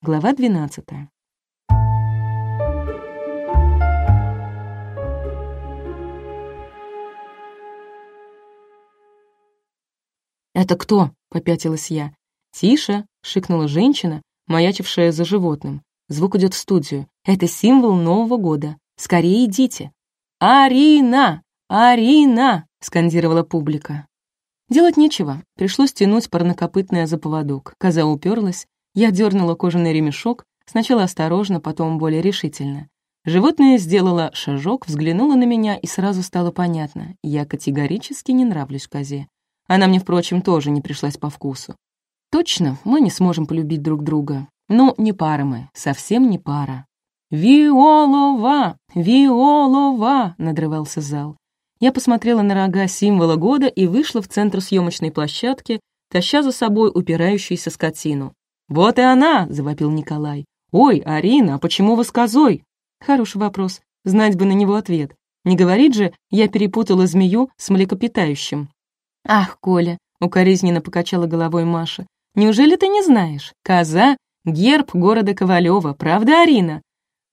Глава 12. «Это кто?» — попятилась я. «Тише!» — шикнула женщина, маячившая за животным. Звук идет в студию. «Это символ Нового года. Скорее идите!» «Арина! Арина!» — скандировала публика. Делать нечего. Пришлось тянуть парнокопытное за поводок. Коза уперлась. Я дернула кожаный ремешок, сначала осторожно, потом более решительно. Животное сделало шажок, взглянуло на меня, и сразу стало понятно. Я категорически не нравлюсь козе. Она мне, впрочем, тоже не пришлась по вкусу. Точно, мы не сможем полюбить друг друга. Ну, не пара мы, совсем не пара. «Виолова! Виолова!» — надрывался зал. Я посмотрела на рога символа года и вышла в центр съемочной площадки, таща за собой упирающуюся скотину. «Вот и она!» — завопил Николай. «Ой, Арина, а почему вы с козой?» Хороший вопрос. Знать бы на него ответ. Не говорит же, я перепутала змею с млекопитающим. «Ах, Коля!» — укоризненно покачала головой Маша. «Неужели ты не знаешь? Коза — герб города Ковалева, правда, Арина?»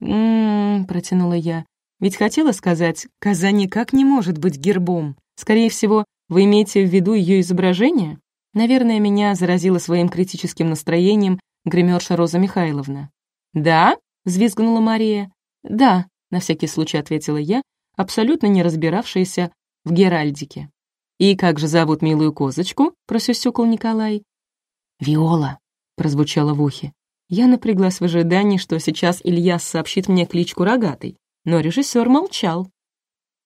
«М-м-м», протянула я. «Ведь хотела сказать, коза никак не может быть гербом. Скорее всего, вы имеете в виду ее изображение?» Наверное, меня заразило своим критическим настроением гримерша Роза Михайловна. «Да?» — взвизгнула Мария. «Да», — на всякий случай ответила я, абсолютно не разбиравшаяся в геральдике. «И как же зовут милую козочку?» — просюсюкал Николай. «Виола», — прозвучало в ухе. Я напряглась в ожидании, что сейчас Ильяс сообщит мне кличку Рогатый, но режиссер молчал.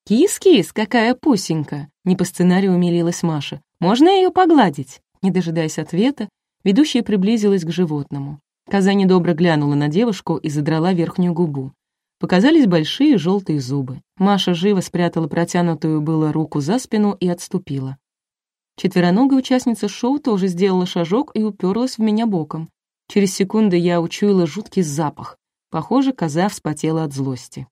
«Кис-кис, какая пусенька!» — не по сценарию умилилась Маша. «Можно ее погладить?» Не дожидаясь ответа, ведущая приблизилась к животному. Коза недобро глянула на девушку и задрала верхнюю губу. Показались большие желтые зубы. Маша живо спрятала протянутую было руку за спину и отступила. Четвероногая участница шоу тоже сделала шажок и уперлась в меня боком. Через секунду я учуяла жуткий запах. Похоже, коза вспотела от злости.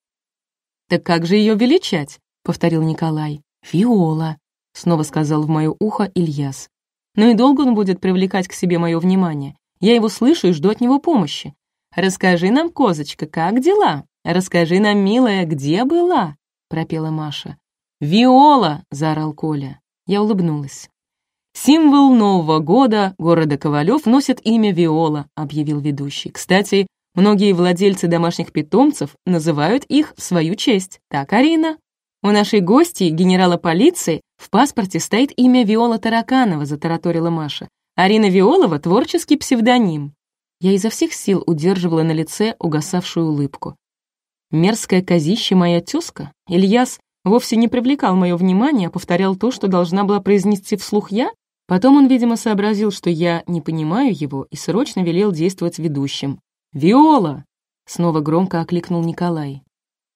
«Так как же ее величать?» — повторил Николай. «Виола», — снова сказал в мое ухо Ильяс. «Ну и долго он будет привлекать к себе мое внимание? Я его слышу и жду от него помощи. Расскажи нам, козочка, как дела?» «Расскажи нам, милая, где была?» — пропела Маша. «Виола!» — заорал Коля. Я улыбнулась. «Символ Нового года города Ковалев носит имя Виола», — объявил ведущий. «Кстати, многие владельцы домашних питомцев называют их в свою честь. Так, Арина?» «У нашей гости, генерала полиции, в паспорте стоит имя Виола Тараканова», — затараторила Маша. «Арина Виолова — творческий псевдоним». Я изо всех сил удерживала на лице угасавшую улыбку. Мерзкая козища моя тезка? Ильяс вовсе не привлекал мое внимание, а повторял то, что должна была произнести вслух я? Потом он, видимо, сообразил, что я не понимаю его, и срочно велел действовать ведущим. «Виола!» — снова громко окликнул Николай.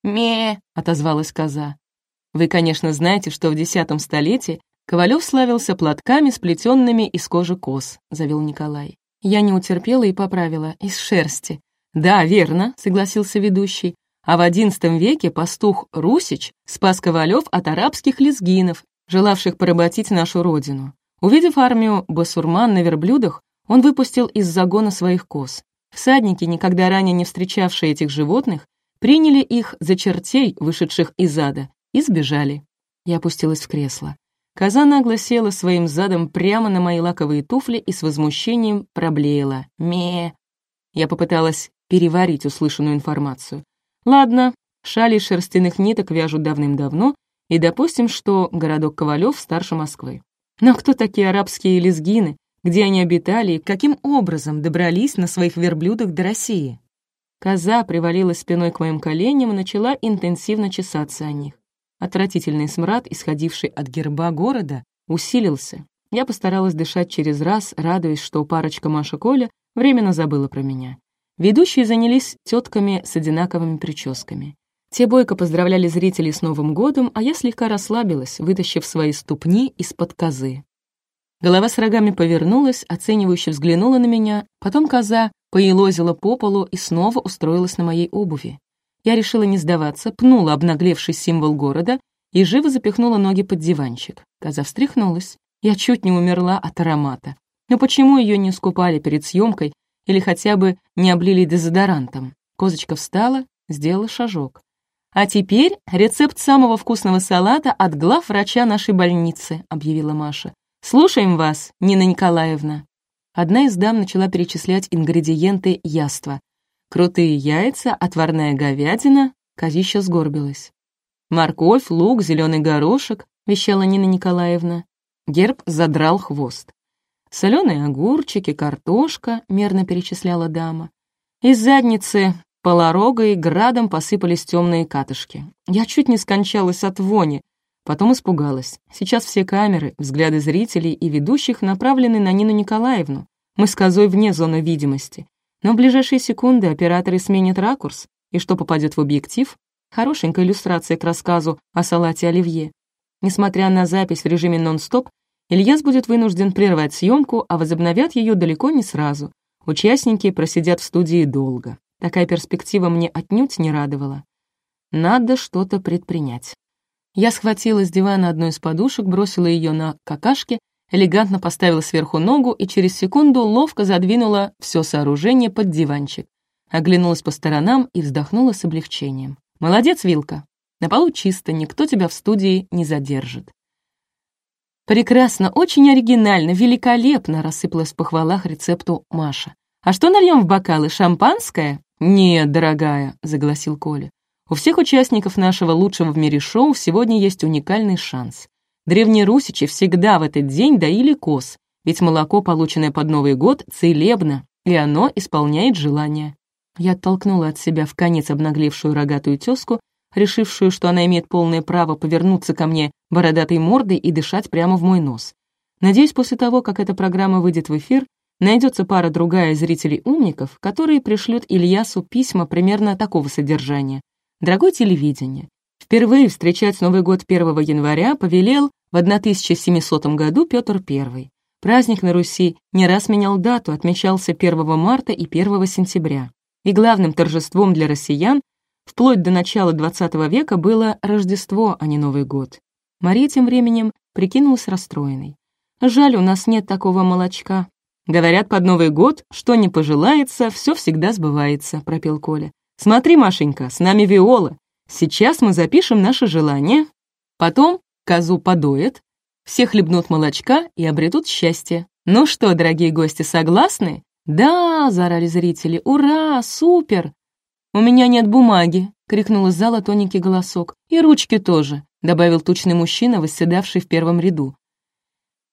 «Ме!» — отозвалась коза. «Вы, конечно, знаете, что в десятом столетии Ковалев славился платками, сплетенными из кожи коз», — завел Николай. Я не утерпела и поправила, из шерсти. «Да, верно», — согласился ведущий а в XI веке пастух Русич спас Ковалев от арабских лезгинов, желавших поработить нашу родину. Увидев армию басурман на верблюдах, он выпустил из загона своих коз. Всадники, никогда ранее не встречавшие этих животных, приняли их за чертей, вышедших из ада, и сбежали. Я опустилась в кресло. Коза нагло села своим задом прямо на мои лаковые туфли и с возмущением проблеяла. ме Я попыталась переварить услышанную информацию. Ладно, шали из шерстяных ниток вяжут давным-давно, и допустим, что городок Ковалев старше Москвы. Но кто такие арабские лезгины, где они обитали и каким образом добрались на своих верблюдах до России? Коза привалилась спиной к моим коленям и начала интенсивно чесаться о них. Отвратительный смрад, исходивший от герба города, усилился. Я постаралась дышать через раз, радуясь, что парочка Маша Коля временно забыла про меня. Ведущие занялись тетками с одинаковыми прическами. Те бойко поздравляли зрителей с Новым годом, а я слегка расслабилась, вытащив свои ступни из-под козы. Голова с рогами повернулась, оценивающе взглянула на меня, потом коза поелозила по полу и снова устроилась на моей обуви. Я решила не сдаваться, пнула обнаглевший символ города и живо запихнула ноги под диванчик. Коза встряхнулась. Я чуть не умерла от аромата. Но почему ее не скупали перед съемкой или хотя бы не облили дезодорантом. Козочка встала, сделала шажок. «А теперь рецепт самого вкусного салата от глав врача нашей больницы», — объявила Маша. «Слушаем вас, Нина Николаевна». Одна из дам начала перечислять ингредиенты яства. Крутые яйца, отварная говядина, козища сгорбилась. «Морковь, лук, зеленый горошек», — вещала Нина Николаевна. Герб задрал хвост. «Соленые огурчики, картошка», — мерно перечисляла дама. Из задницы полорогой градом посыпались темные катышки. Я чуть не скончалась от вони, потом испугалась. Сейчас все камеры, взгляды зрителей и ведущих направлены на Нину Николаевну. Мы с козой вне зоны видимости. Но в ближайшие секунды операторы сменят ракурс, и что попадет в объектив? Хорошенькая иллюстрация к рассказу о салате оливье. Несмотря на запись в режиме нон-стоп, Ильяс будет вынужден прервать съемку, а возобновят ее далеко не сразу. Участники просидят в студии долго. Такая перспектива мне отнюдь не радовала. Надо что-то предпринять. Я схватила с дивана одну из подушек, бросила ее на какашки, элегантно поставила сверху ногу и через секунду ловко задвинула все сооружение под диванчик. Оглянулась по сторонам и вздохнула с облегчением. «Молодец, Вилка. На полу чисто, никто тебя в студии не задержит». «Прекрасно, очень оригинально, великолепно!» — рассыпалась в похвалах рецепту Маша. «А что нальем в бокалы? Шампанское?» «Нет, дорогая», — загласил Коля. «У всех участников нашего лучшего в мире шоу сегодня есть уникальный шанс. Древние русичи всегда в этот день доили коз, ведь молоко, полученное под Новый год, целебно, и оно исполняет желания». Я оттолкнула от себя в конец обнаглевшую рогатую тезку решившую, что она имеет полное право повернуться ко мне бородатой мордой и дышать прямо в мой нос. Надеюсь, после того, как эта программа выйдет в эфир, найдется пара-другая зрителей-умников, которые пришлют Ильясу письма примерно такого содержания. «Дорогой телевидение, впервые встречать Новый год 1 января повелел в 1700 году Петр I. Праздник на Руси не раз менял дату, отмечался 1 марта и 1 сентября. И главным торжеством для россиян Вплоть до начала XX века было Рождество, а не Новый год. Мария тем временем прикинулась расстроенной. «Жаль, у нас нет такого молочка». «Говорят, под Новый год, что не пожелается, все всегда сбывается», — пропел Коля. «Смотри, Машенька, с нами Виола. Сейчас мы запишем наше желание. Потом козу подоят, все хлебнут молочка и обретут счастье. Ну что, дорогие гости, согласны?» «Да!» — заорали зрители. «Ура! Супер!» «У меня нет бумаги!» — крикнул из зала тоненький голосок. «И ручки тоже!» — добавил тучный мужчина, восседавший в первом ряду.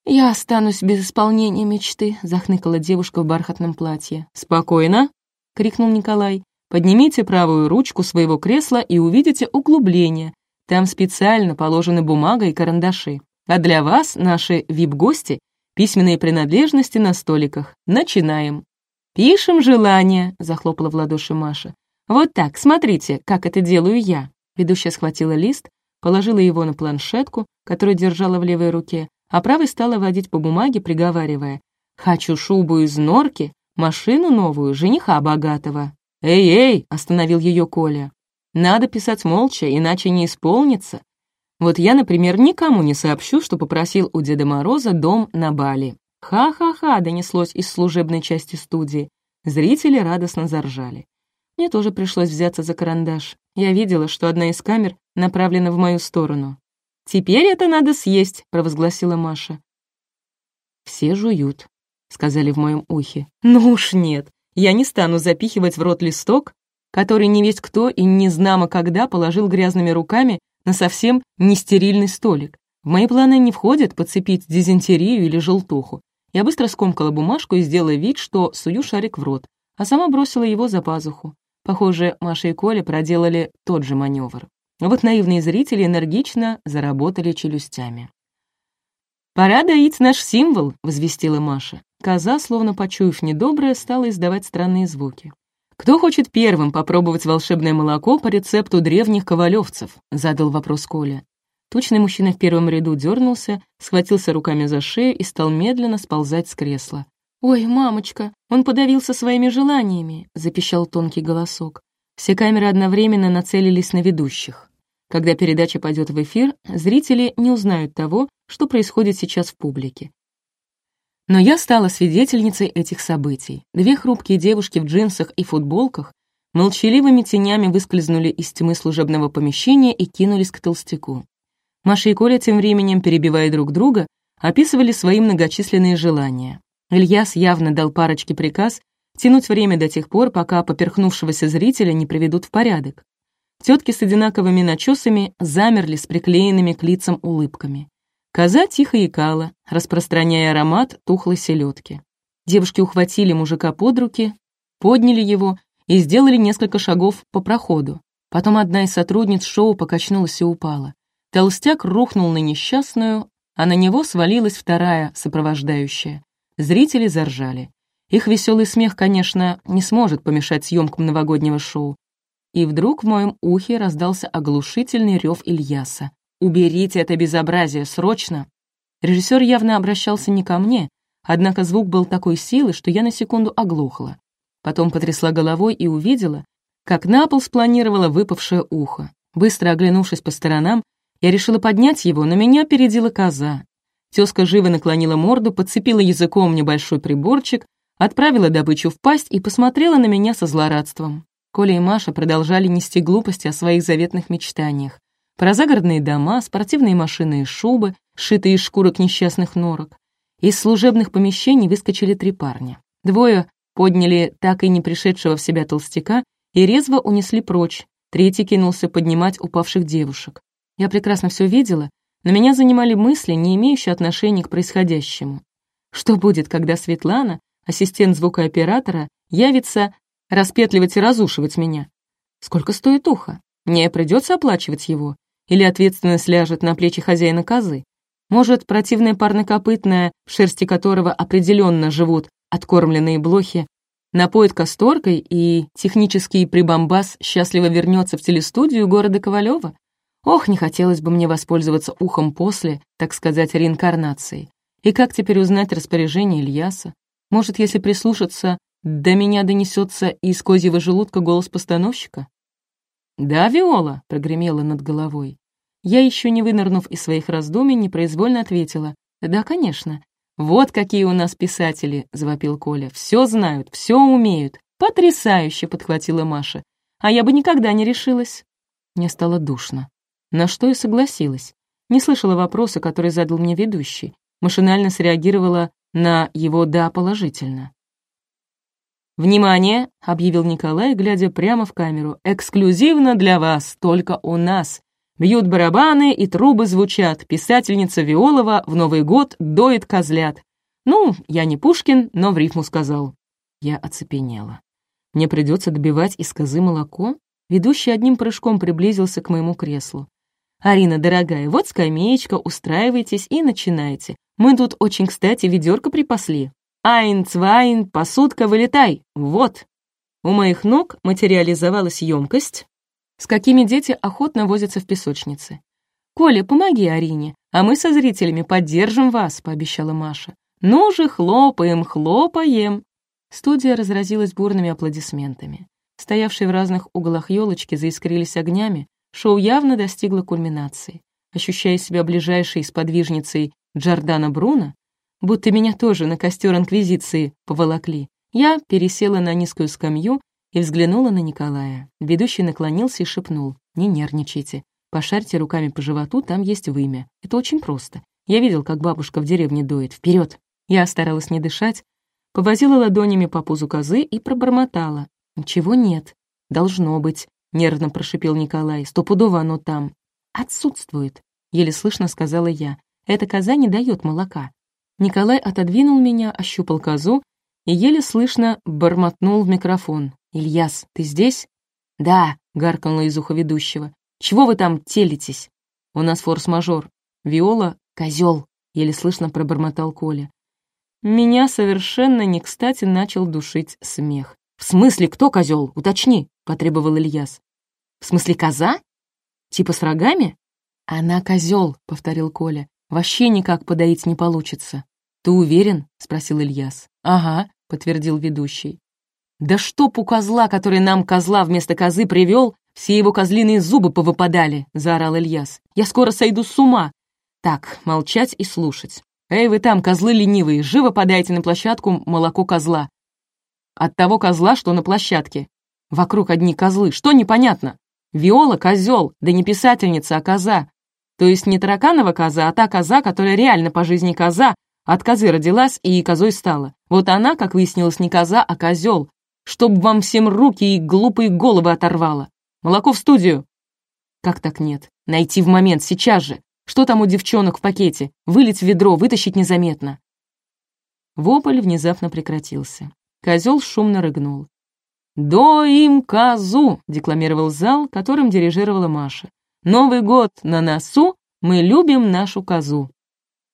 «Я останусь без исполнения мечты», — захныкала девушка в бархатном платье. «Спокойно!» — крикнул Николай. «Поднимите правую ручку своего кресла и увидите углубление. Там специально положены бумага и карандаши. А для вас, наши вип-гости, письменные принадлежности на столиках. Начинаем!» «Пишем желание!» — захлопала в ладоши Маша. «Вот так, смотрите, как это делаю я». Ведущая схватила лист, положила его на планшетку, которую держала в левой руке, а правой стала водить по бумаге, приговаривая «Хочу шубу из норки, машину новую, жениха богатого». «Эй-эй!» — остановил ее Коля. «Надо писать молча, иначе не исполнится. Вот я, например, никому не сообщу, что попросил у Деда Мороза дом на Бали». «Ха-ха-ха!» — донеслось из служебной части студии. Зрители радостно заржали. Мне тоже пришлось взяться за карандаш. Я видела, что одна из камер направлена в мою сторону. «Теперь это надо съесть», — провозгласила Маша. «Все жуют», — сказали в моем ухе. «Ну уж нет, я не стану запихивать в рот листок, который не весь кто и не знамо когда положил грязными руками на совсем нестерильный столик. В мои планы не входит подцепить дизентерию или желтуху. Я быстро скомкала бумажку и сделала вид, что сую шарик в рот, а сама бросила его за пазуху. Похоже, Маша и Коля проделали тот же маневр. Вот наивные зрители энергично заработали челюстями. «Пора доить наш символ», — возвестила Маша. Коза, словно почуяв недоброе, стала издавать странные звуки. «Кто хочет первым попробовать волшебное молоко по рецепту древних ковалевцев?» — задал вопрос Коля. Тучный мужчина в первом ряду дернулся, схватился руками за шею и стал медленно сползать с кресла. «Ой, мамочка, он подавился своими желаниями», — запищал тонкий голосок. Все камеры одновременно нацелились на ведущих. Когда передача пойдет в эфир, зрители не узнают того, что происходит сейчас в публике. Но я стала свидетельницей этих событий. Две хрупкие девушки в джинсах и футболках молчаливыми тенями выскользнули из тьмы служебного помещения и кинулись к толстяку. Маша и Коля тем временем, перебивая друг друга, описывали свои многочисленные желания. Ильяс явно дал парочке приказ тянуть время до тех пор, пока поперхнувшегося зрителя не приведут в порядок. Тетки с одинаковыми начесами замерли с приклеенными к лицам улыбками. Коза тихо икала, распространяя аромат тухлой селедки. Девушки ухватили мужика под руки, подняли его и сделали несколько шагов по проходу. Потом одна из сотрудниц шоу покачнулась и упала. Толстяк рухнул на несчастную, а на него свалилась вторая, сопровождающая. Зрители заржали. Их веселый смех, конечно, не сможет помешать съемкам новогоднего шоу. И вдруг в моем ухе раздался оглушительный рев Ильяса. «Уберите это безобразие, срочно!» Режиссер явно обращался не ко мне, однако звук был такой силы, что я на секунду оглохла. Потом потрясла головой и увидела, как на пол спланировало выпавшее ухо. Быстро оглянувшись по сторонам, я решила поднять его, но меня опередила коза. Тезка живо наклонила морду, подцепила языком небольшой приборчик, отправила добычу в пасть и посмотрела на меня со злорадством. Коля и Маша продолжали нести глупости о своих заветных мечтаниях. Про загородные дома, спортивные машины и шубы, сшитые из шкурок несчастных норок. Из служебных помещений выскочили три парня. Двое подняли так и не пришедшего в себя толстяка и резво унесли прочь. Третий кинулся поднимать упавших девушек. Я прекрасно все видела, но меня занимали мысли, не имеющие отношения к происходящему. Что будет, когда Светлана, ассистент звукооператора, явится распетливать и разушивать меня? Сколько стоит ухо? Мне придется оплачивать его? Или ответственность ляжет на плечи хозяина козы? Может, противная парнокопытная, в шерсти которого определенно живут откормленные блохи, напоит касторкой, и технический прибамбас счастливо вернется в телестудию города Ковалева? Ох, не хотелось бы мне воспользоваться ухом после, так сказать, реинкарнации. И как теперь узнать распоряжение Ильяса? Может, если прислушаться, до меня донесется из козьего желудка голос постановщика? «Да, Виола», — прогремела над головой. Я, еще не вынырнув из своих раздумий, непроизвольно ответила. «Да, конечно. «Вот какие у нас писатели!» — завопил Коля. «Все знают, все умеют. Потрясающе!» — подхватила Маша. «А я бы никогда не решилась». Мне стало душно. На что и согласилась. Не слышала вопроса, который задал мне ведущий. Машинально среагировала на его «да» положительно. «Внимание!» — объявил Николай, глядя прямо в камеру. «Эксклюзивно для вас, только у нас. Бьют барабаны, и трубы звучат. Писательница Виолова в Новый год доит козлят. Ну, я не Пушкин, но в рифму сказал. Я оцепенела. Мне придется добивать из козы молоко? Ведущий одним прыжком приблизился к моему креслу. «Арина, дорогая, вот скамеечка, устраивайтесь и начинайте. Мы тут очень кстати ведерко припасли. Айн, цвайн, посудка, вылетай. Вот». У моих ног материализовалась емкость, с какими дети охотно возятся в песочнице. «Коля, помоги Арине, а мы со зрителями поддержим вас», — пообещала Маша. «Ну же, хлопаем, хлопаем!» Студия разразилась бурными аплодисментами. Стоявшие в разных углах елочки заискрились огнями, шоу явно достигло кульминации. Ощущая себя ближайшей сподвижницей Джордана Бруно, будто меня тоже на костер Инквизиции поволокли, я пересела на низкую скамью и взглянула на Николая. Ведущий наклонился и шепнул. «Не нервничайте. Пошарьте руками по животу, там есть вымя. Это очень просто. Я видел, как бабушка в деревне доит. Вперед! Я старалась не дышать, повозила ладонями по пузу козы и пробормотала. «Ничего нет. Должно быть», — нервно прошипел Николай. «Стопудово оно там». «Отсутствует», — еле слышно сказала я. «Эта коза не дает молока». Николай отодвинул меня, ощупал козу и еле слышно бормотнул в микрофон. «Ильяс, ты здесь?» «Да», — гаркнула из уха ведущего. «Чего вы там телитесь?» «У нас форс-мажор. Виола — козел», — еле слышно пробормотал Коля. Меня совершенно не кстати начал душить смех. «В смысле, кто козел? Уточни», — потребовал Ильяс. «В смысле, коза? Типа с рогами?» «Она козел», — повторил Коля. «Вообще никак подоить не получится». «Ты уверен?» — спросил Ильяс. «Ага», — подтвердил ведущий. Да чтоб у козла, который нам козла вместо козы привел, все его козлиные зубы повыпадали, заорал Ильяс. Я скоро сойду с ума. Так, молчать и слушать. «Эй, вы там, козлы ленивые, живо подайте на площадку молоко козла». «От того козла, что на площадке. Вокруг одни козлы, что непонятно? Виола — козел, да не писательница, а коза. То есть не тараканова коза, а та коза, которая реально по жизни коза, от козы родилась и козой стала. Вот она, как выяснилось, не коза, а козел. Чтоб вам всем руки и глупые головы оторвала. Молоко в студию. Как так нет? Найти в момент, сейчас же. Что там у девчонок в пакете? Вылить в ведро, вытащить незаметно. Вопль внезапно прекратился. Козел шумно рыгнул. «Доим козу!» — декламировал зал, которым дирижировала Маша. «Новый год на носу, мы любим нашу козу!»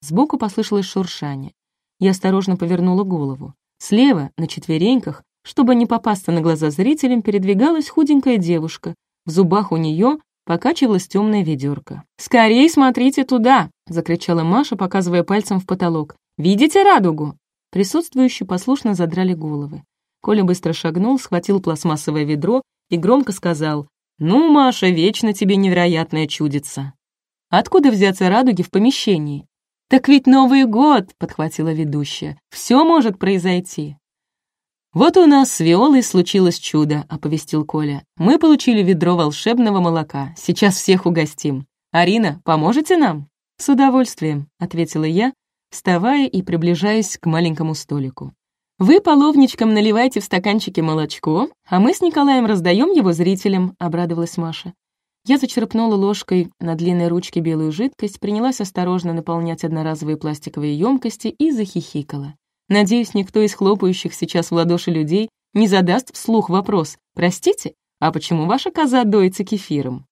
Сбоку послышалось шуршание. Я осторожно повернула голову. Слева, на четвереньках, чтобы не попасться на глаза зрителям, передвигалась худенькая девушка. В зубах у нее покачивалась темная ведерко. «Скорей смотрите туда!» — закричала Маша, показывая пальцем в потолок. «Видите радугу?» Присутствующие послушно задрали головы. Коля быстро шагнул, схватил пластмассовое ведро и громко сказал, «Ну, Маша, вечно тебе невероятное чудится». «Откуда взяться радуги в помещении?» «Так ведь Новый год!» — подхватила ведущая. «Все может произойти». «Вот у нас с Виолой случилось чудо», — оповестил Коля. «Мы получили ведро волшебного молока. Сейчас всех угостим. Арина, поможете нам?» «С удовольствием», — ответила я, вставая и приближаясь к маленькому столику. «Вы половничком наливайте в стаканчики молочко, а мы с Николаем раздаем его зрителям», — обрадовалась Маша. Я зачерпнула ложкой на длинной ручке белую жидкость, принялась осторожно наполнять одноразовые пластиковые емкости и захихикала. Надеюсь, никто из хлопающих сейчас в ладоши людей не задаст вслух вопрос «Простите, а почему ваша коза доится кефиром?»